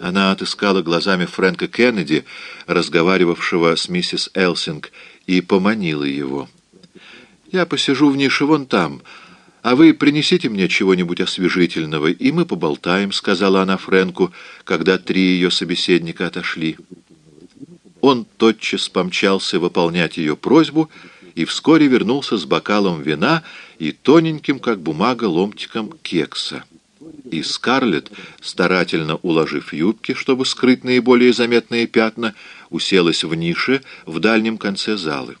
Она отыскала глазами Фрэнка Кеннеди, разговаривавшего с миссис Элсинг, и поманила его. «Я посижу в нише вон там, а вы принесите мне чего-нибудь освежительного, и мы поболтаем», — сказала она Фрэнку, когда три ее собеседника отошли. Он тотчас помчался выполнять ее просьбу и вскоре вернулся с бокалом вина и тоненьким, как бумага, ломтиком кекса. И Скарлетт, старательно уложив юбки, чтобы скрыть наиболее заметные пятна, уселась в нише в дальнем конце залы.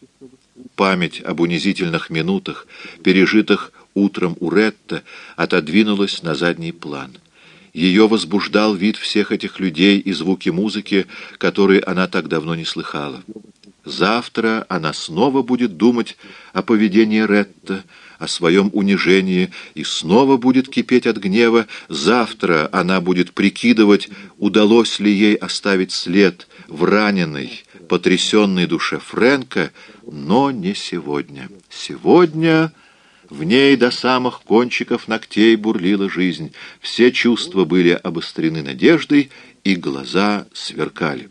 Память об унизительных минутах, пережитых утром у Ретта, отодвинулась на задний план. Ее возбуждал вид всех этих людей и звуки музыки, которые она так давно не слыхала. Завтра она снова будет думать о поведении Ретта, о своем унижении и снова будет кипеть от гнева. Завтра она будет прикидывать, удалось ли ей оставить след в раненой, потрясенной душе Фрэнка, но не сегодня. Сегодня... В ней до самых кончиков ногтей бурлила жизнь. Все чувства были обострены надеждой, и глаза сверкали.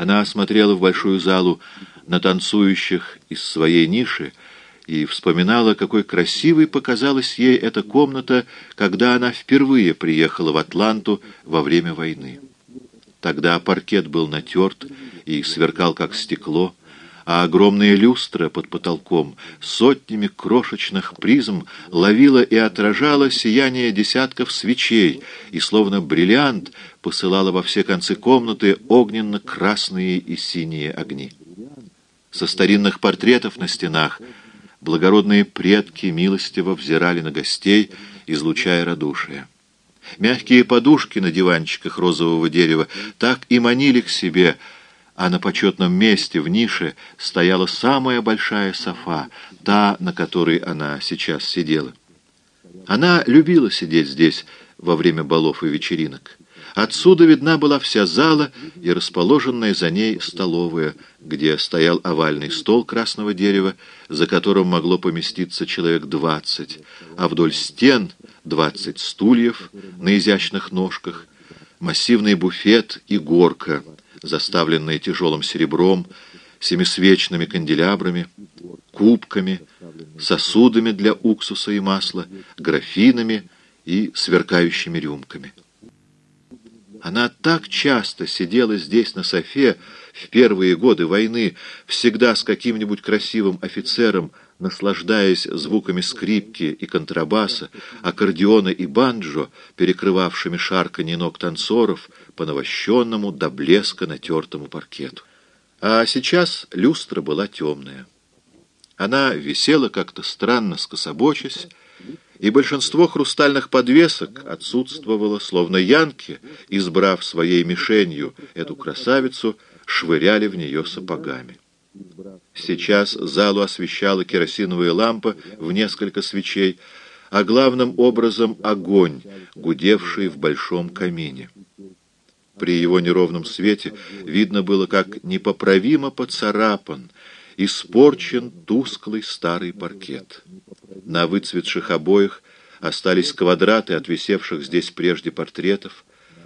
Она смотрела в большую залу на танцующих из своей ниши и вспоминала, какой красивой показалась ей эта комната, когда она впервые приехала в Атланту во время войны. Тогда паркет был натерт и сверкал, как стекло, а огромная люстра под потолком сотнями крошечных призм ловила и отражала сияние десятков свечей и, словно бриллиант, посылала во все концы комнаты огненно-красные и синие огни. Со старинных портретов на стенах благородные предки милостиво взирали на гостей, излучая радушие. Мягкие подушки на диванчиках розового дерева так и манили к себе, а на почетном месте в нише стояла самая большая софа, та, на которой она сейчас сидела. Она любила сидеть здесь во время балов и вечеринок. Отсюда видна была вся зала и расположенная за ней столовая, где стоял овальный стол красного дерева, за которым могло поместиться человек двадцать, а вдоль стен двадцать стульев на изящных ножках, массивный буфет и горка — заставленные тяжелым серебром, семисвечными канделябрами, кубками, сосудами для уксуса и масла, графинами и сверкающими рюмками. Она так часто сидела здесь на софе в первые годы войны, всегда с каким-нибудь красивым офицером, наслаждаясь звуками скрипки и контрабаса, аккордеона и банджо, перекрывавшими шарканье ног танцоров по навощенному до блеска натертому паркету. А сейчас люстра была темная. Она висела как-то странно скособочась, и большинство хрустальных подвесок отсутствовало, словно янки, избрав своей мишенью эту красавицу, швыряли в нее сапогами. Сейчас залу освещала керосиновая лампа в несколько свечей, а главным образом огонь, гудевший в большом камине. При его неровном свете видно было, как непоправимо поцарапан, испорчен тусклый старый паркет. На выцветших обоях остались квадраты от висевших здесь прежде портретов,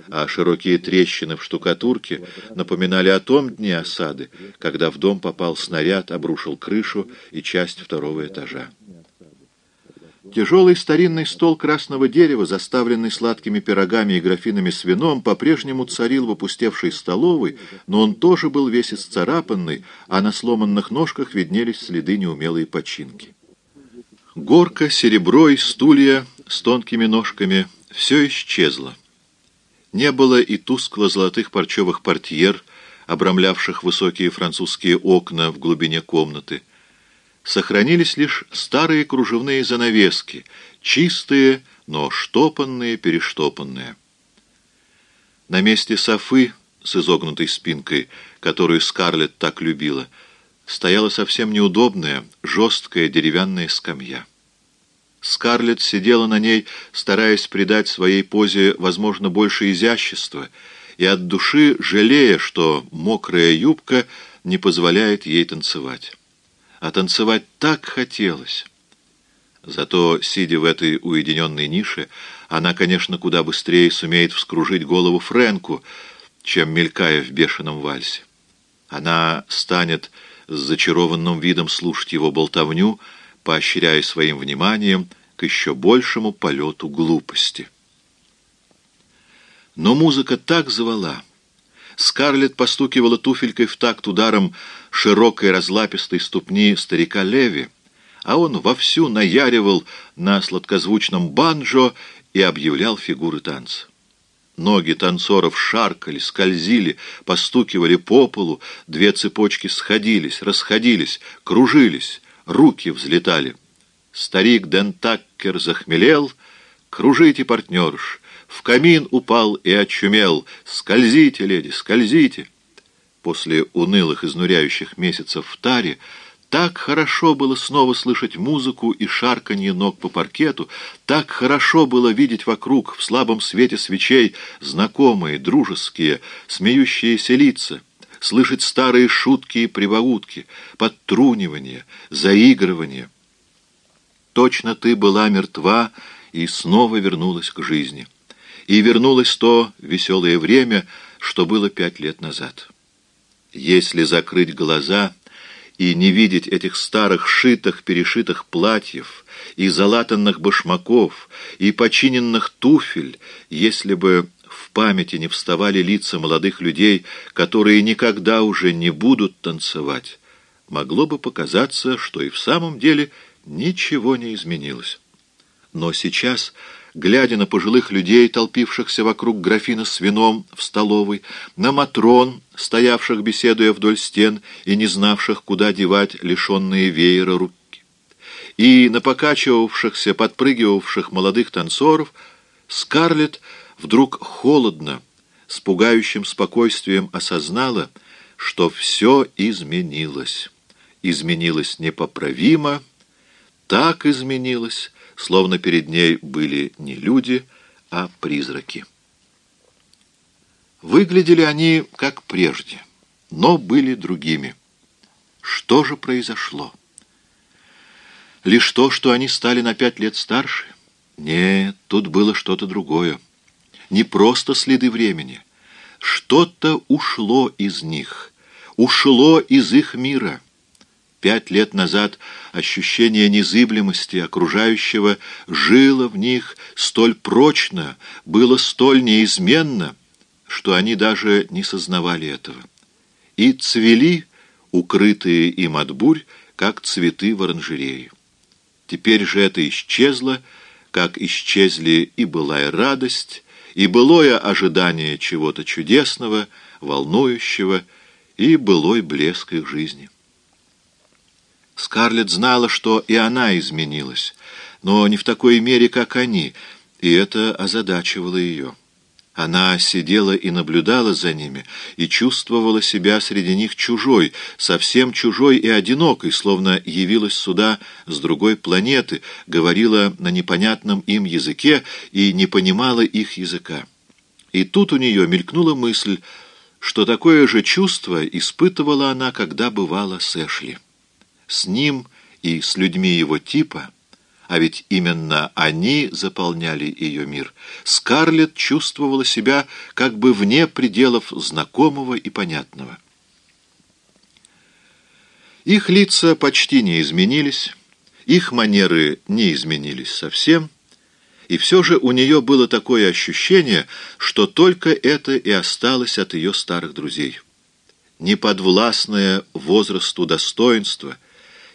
а широкие трещины в штукатурке напоминали о том дне осады, когда в дом попал снаряд, обрушил крышу и часть второго этажа. Тяжелый старинный стол красного дерева, заставленный сладкими пирогами и графинами с вином, по-прежнему царил в опустевшей столовой, но он тоже был весь исцарапанный, а на сломанных ножках виднелись следы неумелой починки. Горка, серебро и стулья с тонкими ножками — все исчезло. Не было и тускло-золотых парчевых портьер, обрамлявших высокие французские окна в глубине комнаты. Сохранились лишь старые кружевные занавески, чистые, но штопанные, перештопанные. На месте софы с изогнутой спинкой, которую Скарлетт так любила, стояла совсем неудобная, жесткая деревянная скамья. Скарлетт сидела на ней, стараясь придать своей позе, возможно, больше изящества, и от души жалея, что мокрая юбка не позволяет ей танцевать. А танцевать так хотелось. Зато, сидя в этой уединенной нише, Она, конечно, куда быстрее сумеет вскружить голову Фрэнку, чем мелькая в бешеном вальсе. Она станет с зачарованным видом слушать его болтовню, поощряя своим вниманием к еще большему полету глупости. Но музыка так звала. Скарлетт постукивала туфелькой в такт ударом широкой разлапистой ступни старика Леви, а он вовсю наяривал на сладкозвучном банджо и объявлял фигуры танца. Ноги танцоров шаркали, скользили, постукивали по полу, две цепочки сходились, расходились, кружились, руки взлетали. Старик Дентаккер захмелел. «Кружите, партнерш!» В камин упал и очумел. «Скользите, леди, скользите!» После унылых, изнуряющих месяцев в таре так хорошо было снова слышать музыку и шарканье ног по паркету, так хорошо было видеть вокруг в слабом свете свечей знакомые, дружеские, смеющиеся лица, слышать старые шутки и прибаутки, подтрунивание, заигрывание. Точно ты была мертва и снова вернулась к жизни. И вернулось то веселое время, что было пять лет назад. Если закрыть глаза и не видеть этих старых шитых, перешитых платьев, и залатанных башмаков, и починенных туфель, если бы памяти не вставали лица молодых людей, которые никогда уже не будут танцевать, могло бы показаться, что и в самом деле ничего не изменилось. Но сейчас глядя на пожилых людей, толпившихся вокруг графина с вином в столовой, на матрон, стоявших, беседуя вдоль стен и не знавших, куда девать лишенные веера руки, и на покачивавшихся, подпрыгивавших молодых танцоров, Скарлетт вдруг холодно, с пугающим спокойствием осознала, что все изменилось. Изменилось непоправимо, так изменилось, словно перед ней были не люди, а призраки. Выглядели они как прежде, но были другими. Что же произошло? Лишь то, что они стали на пять лет старше? Нет, тут было что-то другое. Не просто следы времени. Что-то ушло из них, ушло из их мира. Пять лет назад ощущение незыблемости окружающего жило в них столь прочно, было столь неизменно, что они даже не сознавали этого. И цвели, укрытые им от бурь, как цветы в оранжерее. Теперь же это исчезло, как исчезли и былая радость, и былое ожидание чего-то чудесного, волнующего, и былой блеск их жизни. Скарлетт знала, что и она изменилась, но не в такой мере, как они, и это озадачивало ее. Она сидела и наблюдала за ними, и чувствовала себя среди них чужой, совсем чужой и одинокой, словно явилась сюда с другой планеты, говорила на непонятном им языке и не понимала их языка. И тут у нее мелькнула мысль, что такое же чувство испытывала она, когда бывала с Эшли с ним и с людьми его типа, а ведь именно они заполняли ее мир, Скарлетт чувствовала себя как бы вне пределов знакомого и понятного. Их лица почти не изменились, их манеры не изменились совсем, и все же у нее было такое ощущение, что только это и осталось от ее старых друзей. Неподвластное возрасту достоинство —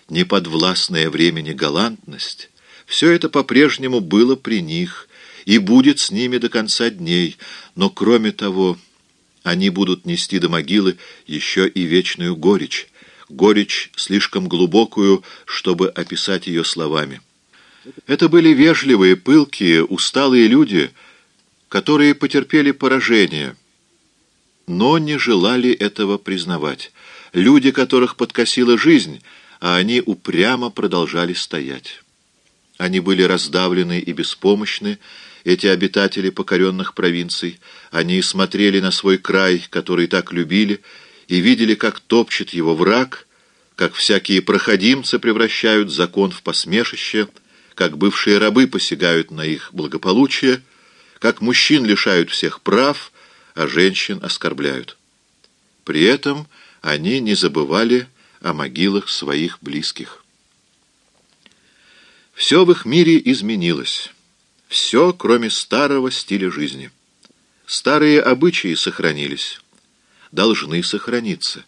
неподвластная времени галантность, все это по-прежнему было при них и будет с ними до конца дней, но кроме того, они будут нести до могилы еще и вечную горечь, горечь слишком глубокую, чтобы описать ее словами. Это были вежливые, пылкие, усталые люди, которые потерпели поражение, но не желали этого признавать. Люди, которых подкосила жизнь — а они упрямо продолжали стоять. Они были раздавлены и беспомощны, эти обитатели покоренных провинций. Они смотрели на свой край, который так любили, и видели, как топчет его враг, как всякие проходимцы превращают закон в посмешище, как бывшие рабы посягают на их благополучие, как мужчин лишают всех прав, а женщин оскорбляют. При этом они не забывали о могилах своих близких. Все в их мире изменилось. Все, кроме старого стиля жизни. Старые обычаи сохранились, должны сохраниться,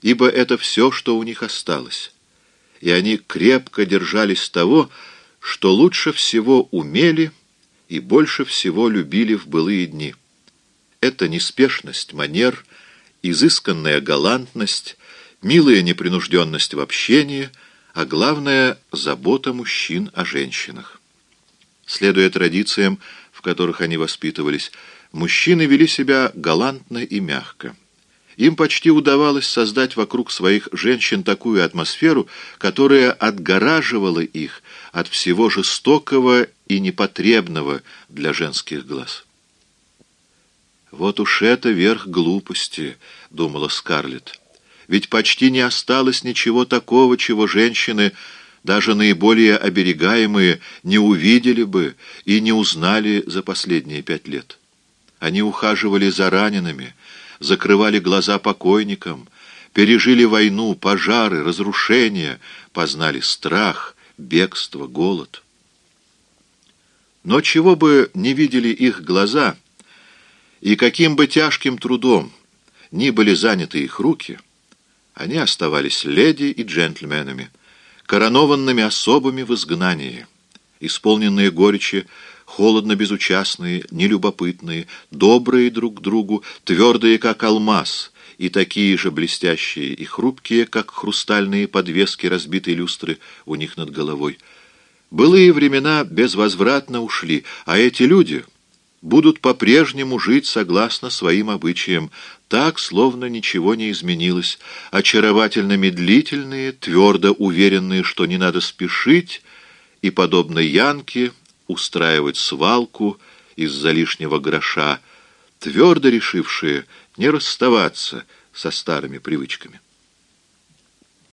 ибо это все, что у них осталось. И они крепко держались того, что лучше всего умели и больше всего любили в былые дни. Это неспешность манер, изысканная галантность, милая непринужденность в общении, а главное — забота мужчин о женщинах. Следуя традициям, в которых они воспитывались, мужчины вели себя галантно и мягко. Им почти удавалось создать вокруг своих женщин такую атмосферу, которая отгораживала их от всего жестокого и непотребного для женских глаз. «Вот уж это верх глупости», — думала Скарлетт. «Ведь почти не осталось ничего такого, чего женщины, даже наиболее оберегаемые, не увидели бы и не узнали за последние пять лет. Они ухаживали за ранеными, закрывали глаза покойникам, пережили войну, пожары, разрушения, познали страх, бегство, голод. Но чего бы не видели их глаза, и каким бы тяжким трудом ни были заняты их руки, они оставались леди и джентльменами, коронованными особами в изгнании, исполненные горечи, холодно безучастные, нелюбопытные, добрые друг к другу, твердые, как алмаз, и такие же блестящие и хрупкие, как хрустальные подвески разбитой люстры у них над головой. Былые времена безвозвратно ушли, а эти люди будут по-прежнему жить согласно своим обычаям, так, словно ничего не изменилось, очаровательно медлительные, твердо уверенные, что не надо спешить, и, подобно Янке, устраивать свалку из-за лишнего гроша, твердо решившие не расставаться со старыми привычками.